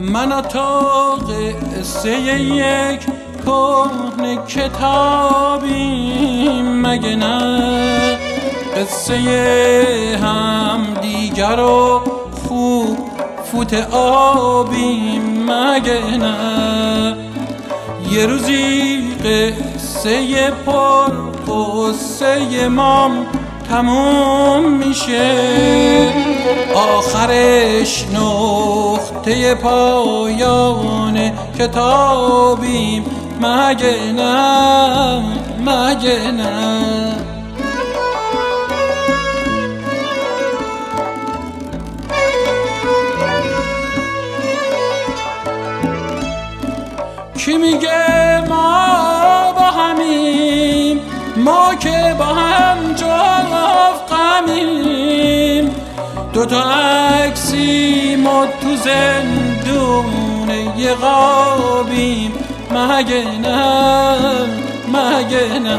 من تا قصه یک کهن کتابی مگه نه؟ قصه هم دیگر و خوب فوت آبی مگه نه؟ یه روزی قصه پر قصه مام تموم میشه. آخرش نقطه پایان کتابیم. مگه نه؟ مگه نه؟ کی میگه ما با همیم؟ ما که با هم جفت غمیم دوتا عکسیم و تو زندون یه قابیم. مگه نه؟ مگه نه؟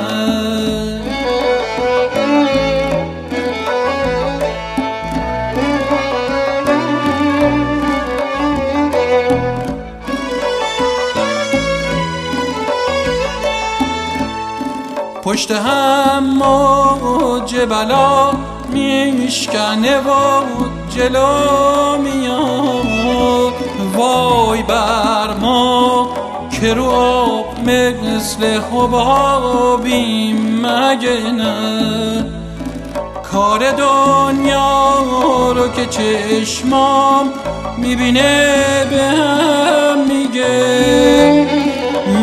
پشت هم موج بلا میشکنه و جلو میاد. وای بر ما که رو آب مثل حبابیم مگه نه؟ کار دنیا رو که چشمام می‌بینه به هم میگه.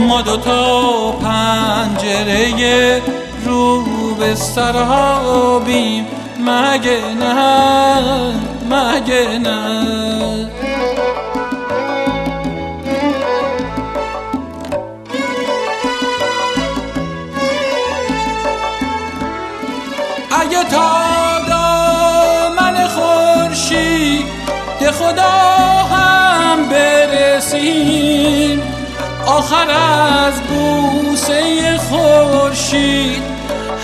ما دوتا پنجره رو به سرابیم مگه نه مگه نه. اگه تا دامن خورشید خدا هم برسیم آخر از بوسه خورشید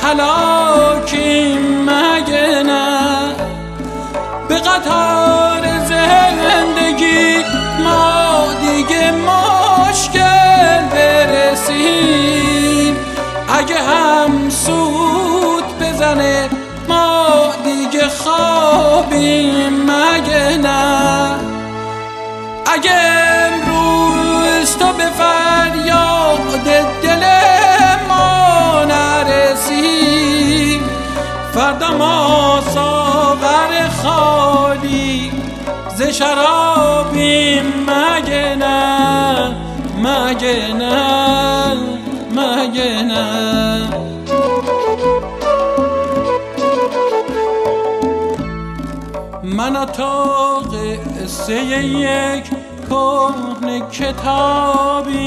حلاکیم هم سود بزنه. ما دیگه خوابیم مگه نه؟ اگه امروز تو به فریاد دل ما نرسی فردا ما ساغر خالی ز شرابیم مگه نه؟ مگه نه؟ مگه نه؟ من تا قصه یک کهن کتابی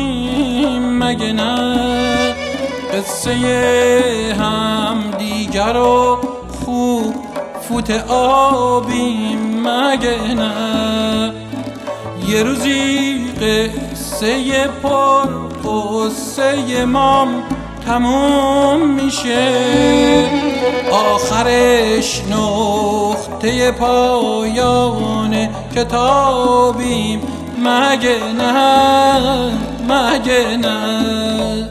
مگه نه؟ قصه هم دیگر و خوب فوت آبی مگه نه؟ یه روزی قصه پر قصه مام تموم میشه. آخرش نقطه پایان کتابیم مگه نه؟ مگه نه؟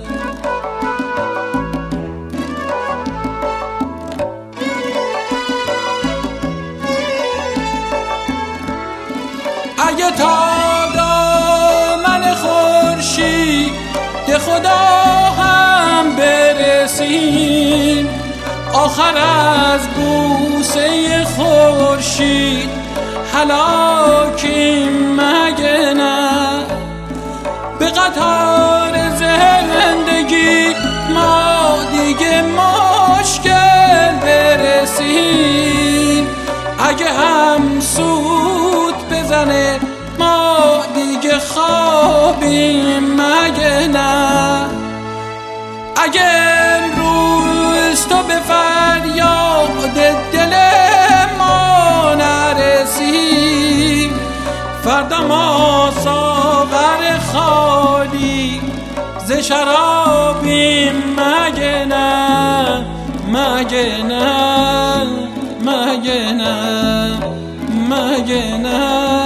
اگه تا دامن خورشید خدا هم برسیم آخر از بوسه خورشید حلاکیم مگه نه؟ به قطار زندگی ما دیگه مشکل برسیم. اگه هم سود بزنه ما دیگه خوابیم مگه نه؟ اگه فردا ما ساغر خالی ز نه مگه نه مگه نه مگه نه مگه نه.